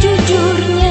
sejujurnya.